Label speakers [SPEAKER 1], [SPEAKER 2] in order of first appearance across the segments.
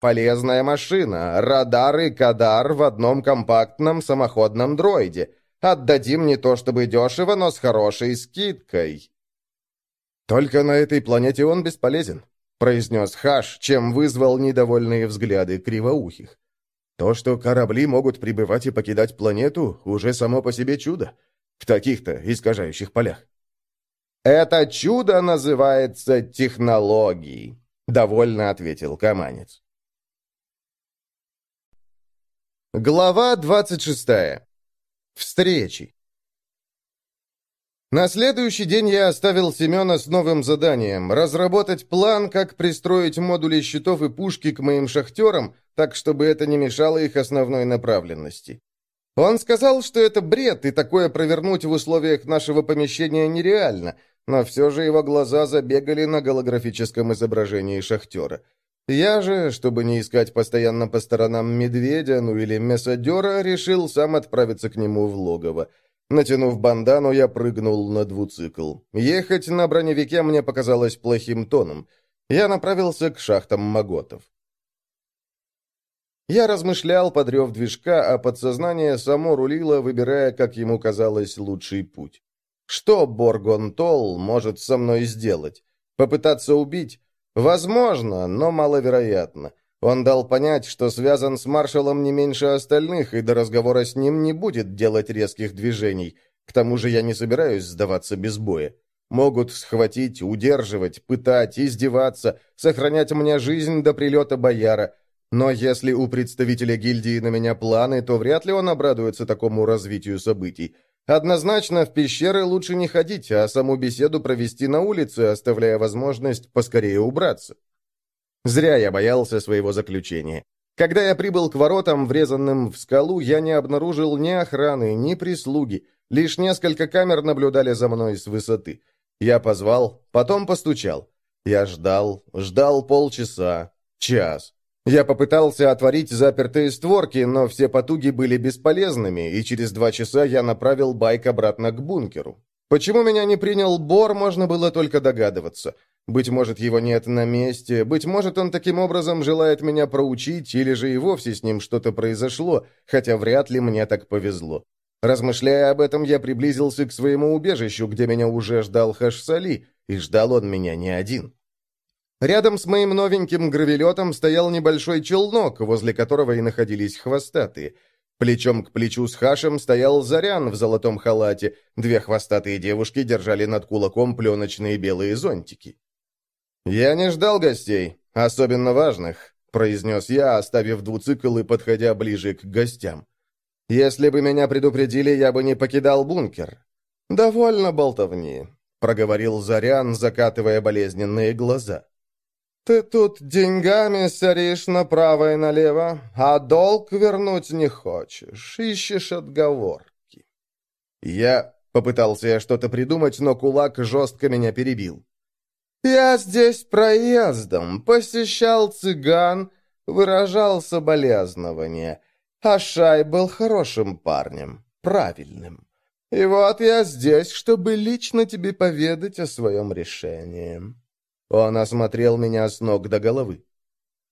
[SPEAKER 1] Полезная машина, радар и кадар в одном компактном самоходном дроиде. Отдадим не то чтобы дешево, но с хорошей скидкой». «Только на этой планете он бесполезен», — произнес Хаш, чем вызвал недовольные взгляды кривоухих. «То, что корабли могут прибывать и покидать планету, уже само по себе чудо. В таких-то искажающих полях». «Это чудо называется технологией», — довольно ответил Каманец. Глава 26. Встречи. На следующий день я оставил Семена с новым заданием – разработать план, как пристроить модули щитов и пушки к моим шахтерам, так, чтобы это не мешало их основной направленности. Он сказал, что это бред, и такое провернуть в условиях нашего помещения нереально, но все же его глаза забегали на голографическом изображении шахтера – я же, чтобы не искать постоянно по сторонам медведя, ну или месадера, решил сам отправиться к нему в логово. Натянув бандану, я прыгнул на двуцикл. Ехать на броневике мне показалось плохим тоном. Я направился к шахтам Маготов. Я размышлял, подрев движка, а подсознание само рулило, выбирая, как ему казалось, лучший путь. Что Боргон Тол может со мной сделать? Попытаться убить? Возможно, но маловероятно. Он дал понять, что связан с маршалом не меньше остальных, и до разговора с ним не будет делать резких движений. К тому же я не собираюсь сдаваться без боя. Могут схватить, удерживать, пытать, издеваться, сохранять мне жизнь до прилета бояра. Но если у представителя гильдии на меня планы, то вряд ли он обрадуется такому развитию событий. Однозначно, в пещеры лучше не ходить, а саму беседу провести на улице, оставляя возможность поскорее убраться. Зря я боялся своего заключения. Когда я прибыл к воротам, врезанным в скалу, я не обнаружил ни охраны, ни прислуги. Лишь несколько камер наблюдали за мной с высоты. Я позвал, потом постучал. Я ждал, ждал полчаса, час. Я попытался отворить запертые створки, но все потуги были бесполезными, и через два часа я направил байк обратно к бункеру. Почему меня не принял Бор, можно было только догадываться. Быть может, его нет на месте, быть может, он таким образом желает меня проучить, или же и вовсе с ним что-то произошло, хотя вряд ли мне так повезло. Размышляя об этом, я приблизился к своему убежищу, где меня уже ждал Хашсали, и ждал он меня не один. Рядом с моим новеньким гравелетом стоял небольшой челнок, возле которого и находились хвостатые. Плечом к плечу с Хашем стоял Зарян в золотом халате. Две хвостатые девушки держали над кулаком пленочные белые зонтики. «Я не ждал гостей, особенно важных», — произнес я, оставив двуцикл и подходя ближе к гостям. «Если бы меня предупредили, я бы не покидал бункер». «Довольно болтовни», — проговорил Зарян, закатывая болезненные глаза. Ты тут деньгами соришь направо и налево, а долг вернуть не хочешь, ищешь отговорки. Я попытался я что-то придумать, но кулак жестко меня перебил. Я здесь проездом, посещал цыган, выражал соболезнования. А Шай был хорошим парнем, правильным. И вот я здесь, чтобы лично тебе поведать о своем решении. Он осмотрел меня с ног до головы.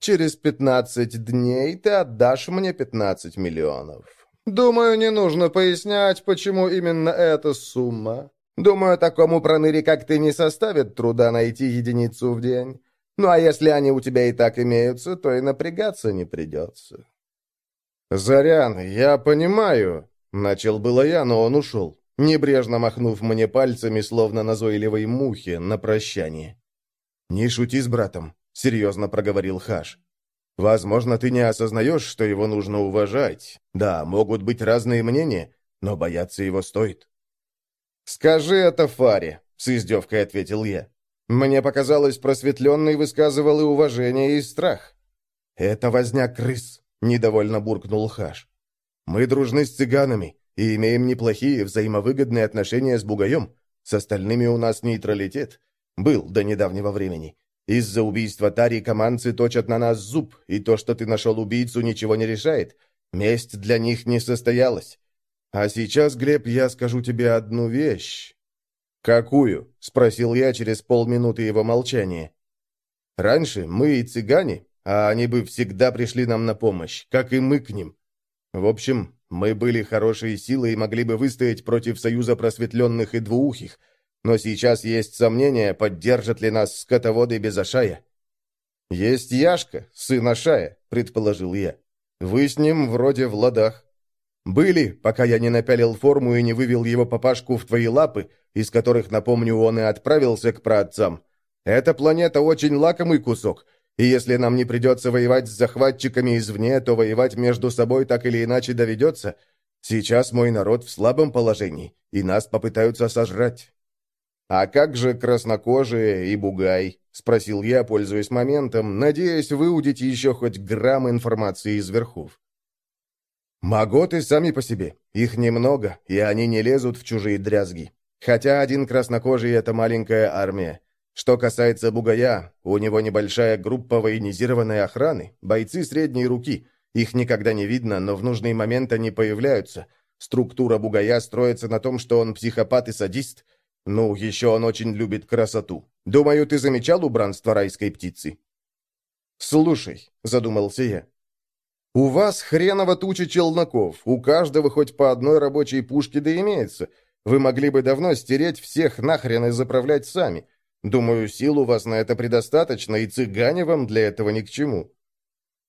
[SPEAKER 1] «Через пятнадцать дней ты отдашь мне пятнадцать миллионов. Думаю, не нужно пояснять, почему именно эта сумма. Думаю, такому проныре, как ты, не составит труда найти единицу в день. Ну а если они у тебя и так имеются, то и напрягаться не придется». «Зарян, я понимаю», — начал было я, но он ушел, небрежно махнув мне пальцами, словно назойливой мухе, на прощание. «Не шути с братом», — серьезно проговорил Хаш. «Возможно, ты не осознаешь, что его нужно уважать. Да, могут быть разные мнения, но бояться его стоит». «Скажи это Фаре», — с издевкой ответил я. «Мне показалось, просветленный высказывал и уважение, и страх». «Это возня крыс», — недовольно буркнул Хаш. «Мы дружны с цыганами и имеем неплохие взаимовыгодные отношения с Бугаем. С остальными у нас нейтралитет. Был до недавнего времени. Из-за убийства Тари команцы точат на нас зуб, и то, что ты нашел убийцу, ничего не решает. Месть для них не состоялась. А сейчас, Глеб, я скажу тебе одну вещь. «Какую?» — спросил я через полминуты его молчания. «Раньше мы и цыгане, а они бы всегда пришли нам на помощь, как и мы к ним. В общем, мы были хорошей силой и могли бы выстоять против союза просветленных и двуухих, но сейчас есть сомнения, поддержат ли нас скотоводы без Ашая. «Есть Яшка, сын Ашая», — предположил я. «Вы с ним вроде в ладах». «Были, пока я не напялил форму и не вывел его папашку в твои лапы, из которых, напомню, он и отправился к праотцам. Эта планета очень лакомый кусок, и если нам не придется воевать с захватчиками извне, то воевать между собой так или иначе доведется. Сейчас мой народ в слабом положении, и нас попытаются сожрать». «А как же краснокожие и бугай?» — спросил я, пользуясь моментом, надеясь выудить еще хоть грамм информации из верхов. «Маготы сами по себе. Их немного, и они не лезут в чужие дрязги. Хотя один краснокожий — это маленькая армия. Что касается бугая, у него небольшая группа военизированной охраны, бойцы средней руки. Их никогда не видно, но в нужный момент они появляются. Структура бугая строится на том, что он психопат и садист — ну, еще он очень любит красоту. Думаю, ты замечал убранство райской птицы?» «Слушай», — задумался я, — «у вас хреново туча челноков, у каждого хоть по одной рабочей пушке да имеется. Вы могли бы давно стереть всех нахрен и заправлять сами. Думаю, сил у вас на это предостаточно, и цыгане вам для этого ни к чему».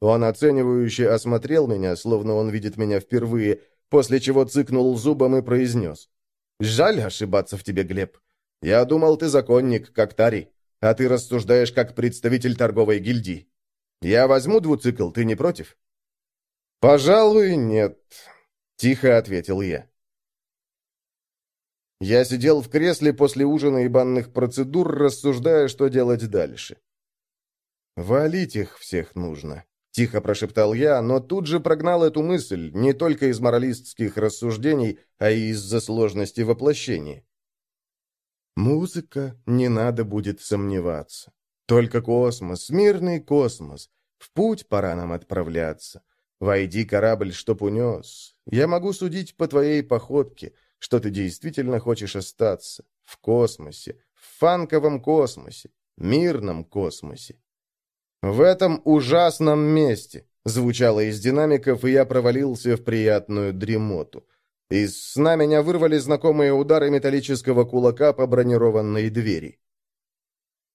[SPEAKER 1] Он оценивающе осмотрел меня, словно он видит меня впервые, после чего цыкнул зубом и произнес. Жаль ошибаться в тебе, Глеб. Я думал, ты законник, как Тари, а ты рассуждаешь как представитель торговой гильдии. Я возьму двуцикл, ты не против?» «Пожалуй, нет», — тихо ответил я. Я сидел в кресле после ужина и банных процедур, рассуждая, что делать дальше. «Валить их всех нужно», Тихо прошептал я, но тут же прогнал эту мысль, не только из моралистских рассуждений, а и из-за сложности воплощения. Музыка, не надо будет сомневаться. Только космос, мирный космос. В путь пора нам отправляться. Войди корабль, чтоб унес. Я могу судить по твоей походке, что ты действительно хочешь остаться. В космосе, в фанковом космосе, мирном космосе. «В этом ужасном месте!» звучало из динамиков, и я провалился в приятную дремоту. Из сна меня вырвали знакомые удары металлического кулака по бронированной двери.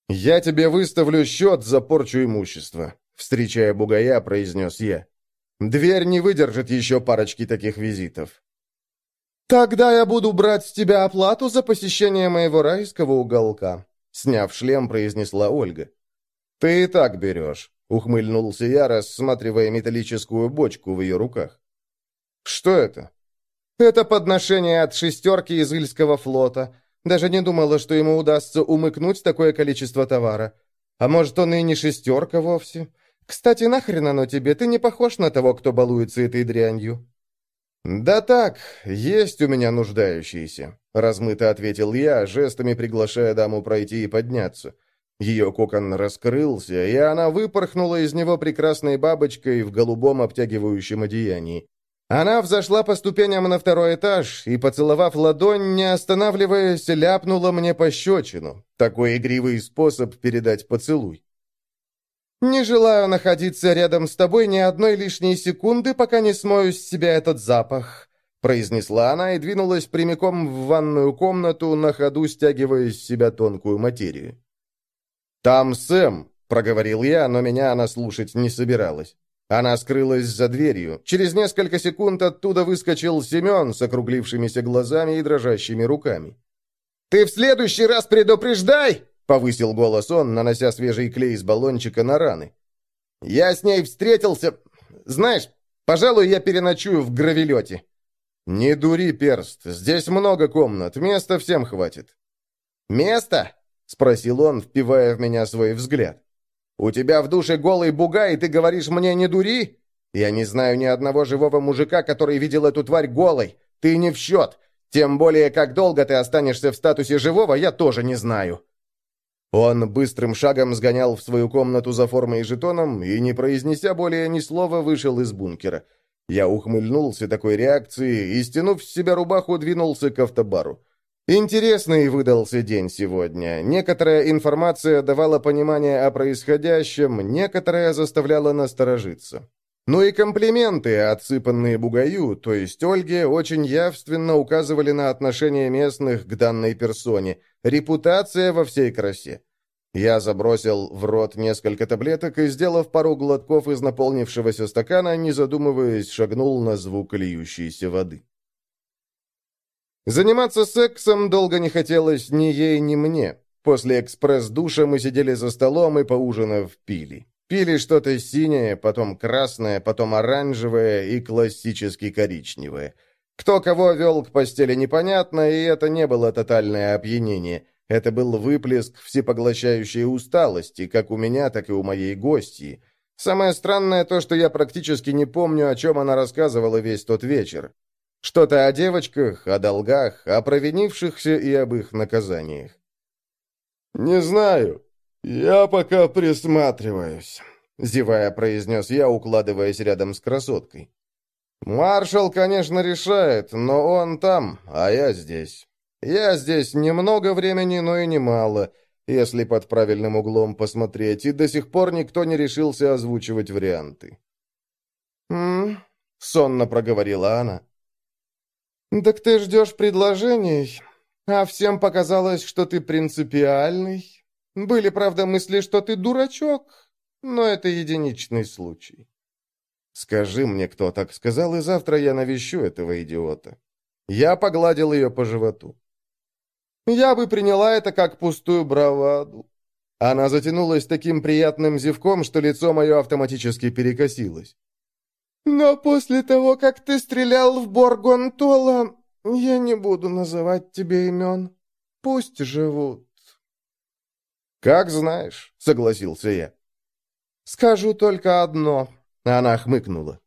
[SPEAKER 1] «Я тебе выставлю счет за порчу имущества», — встречая бугая, произнес я. «Дверь не выдержит еще парочки таких визитов». «Тогда я буду брать с тебя оплату за посещение моего райского уголка», — сняв шлем, произнесла Ольга. «Ты и так берешь», — ухмыльнулся я, рассматривая металлическую бочку в ее руках. «Что это?» «Это подношение от шестерки из Ильского флота. Даже не думала, что ему удастся умыкнуть такое количество товара. А может, он и не шестерка вовсе? Кстати, нахрен оно тебе? Ты не похож на того, кто балуется этой дрянью». «Да так, есть у меня нуждающиеся», — размыто ответил я, жестами приглашая даму пройти и подняться. Ее кокон раскрылся, и она выпорхнула из него прекрасной бабочкой в голубом обтягивающем одеянии. Она взошла по ступеням на второй этаж и, поцеловав ладонь, не останавливаясь, ляпнула мне пощечину. Такой игривый способ передать поцелуй. «Не желаю находиться рядом с тобой ни одной лишней секунды, пока не смою с себя этот запах», произнесла она и двинулась прямиком в ванную комнату, на ходу стягивая с себя тонкую материю. «Там Сэм», — проговорил я, но меня она слушать не собиралась. Она скрылась за дверью. Через несколько секунд оттуда выскочил Семен с округлившимися глазами и дрожащими руками. «Ты в следующий раз предупреждай!» — повысил голос он, нанося свежий клей из баллончика на раны. «Я с ней встретился... Знаешь, пожалуй, я переночую в гравелете». «Не дури, перст, здесь много комнат, места всем хватит». «Место? — спросил он, впивая в меня свой взгляд. «У тебя в душе голый бугай, и ты говоришь мне не дури? Я не знаю ни одного живого мужика, который видел эту тварь голой. Ты не в счет. Тем более, как долго ты останешься в статусе живого, я тоже не знаю». Он быстрым шагом сгонял в свою комнату за формой и жетоном и, не произнеся более ни слова, вышел из бункера. Я ухмыльнулся такой реакции и, стянув с себя рубаху, двинулся к автобару. Интересный выдался день сегодня. Некоторая информация давала понимание о происходящем, некоторая заставляла насторожиться. Ну и комплименты, отсыпанные Бугаю, то есть Ольге, очень явственно указывали на отношение местных к данной персоне. Репутация во всей красе. Я забросил в рот несколько таблеток и, сделав пару глотков из наполнившегося стакана, не задумываясь, шагнул на звук льющейся воды. Заниматься сексом долго не хотелось ни ей, ни мне. После экспресс-душа мы сидели за столом и, поужинав, пили. Пили что-то синее, потом красное, потом оранжевое и классически коричневое. Кто кого вел к постели непонятно, и это не было тотальное опьянение. Это был выплеск всепоглощающей усталости, как у меня, так и у моей гостьи. Самое странное то, что я практически не помню, о чем она рассказывала весь тот вечер. Что-то о девочках, о долгах, о провинившихся и об их наказаниях. «Не знаю. Я пока присматриваюсь», — зевая произнес я, укладываясь рядом с красоткой. «Маршал, конечно, решает, но он там, а я здесь. Я здесь немного времени, но и немало, если под правильным углом посмотреть, и до сих пор никто не решился озвучивать варианты». «М-м-м», сонно проговорила она. «Так ты ждешь предложений, а всем показалось, что ты принципиальный. Были, правда, мысли, что ты дурачок, но это единичный случай». «Скажи мне, кто так сказал, и завтра я навещу этого идиота». Я погладил ее по животу. «Я бы приняла это как пустую браваду». Она затянулась таким приятным зевком, что лицо мое автоматически перекосилось. Но после того, как ты стрелял в Боргонтола, я не буду называть тебе имен. Пусть живут. «Как знаешь», — согласился я. «Скажу только одно», — она хмыкнула.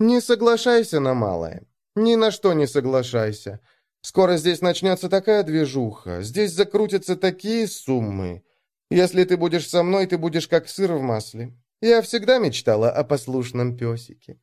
[SPEAKER 1] «Не соглашайся на малое. Ни на что не соглашайся. Скоро здесь начнется такая движуха, здесь закрутятся такие суммы. Если ты будешь со мной, ты будешь как сыр в масле. Я всегда мечтала о послушном песике».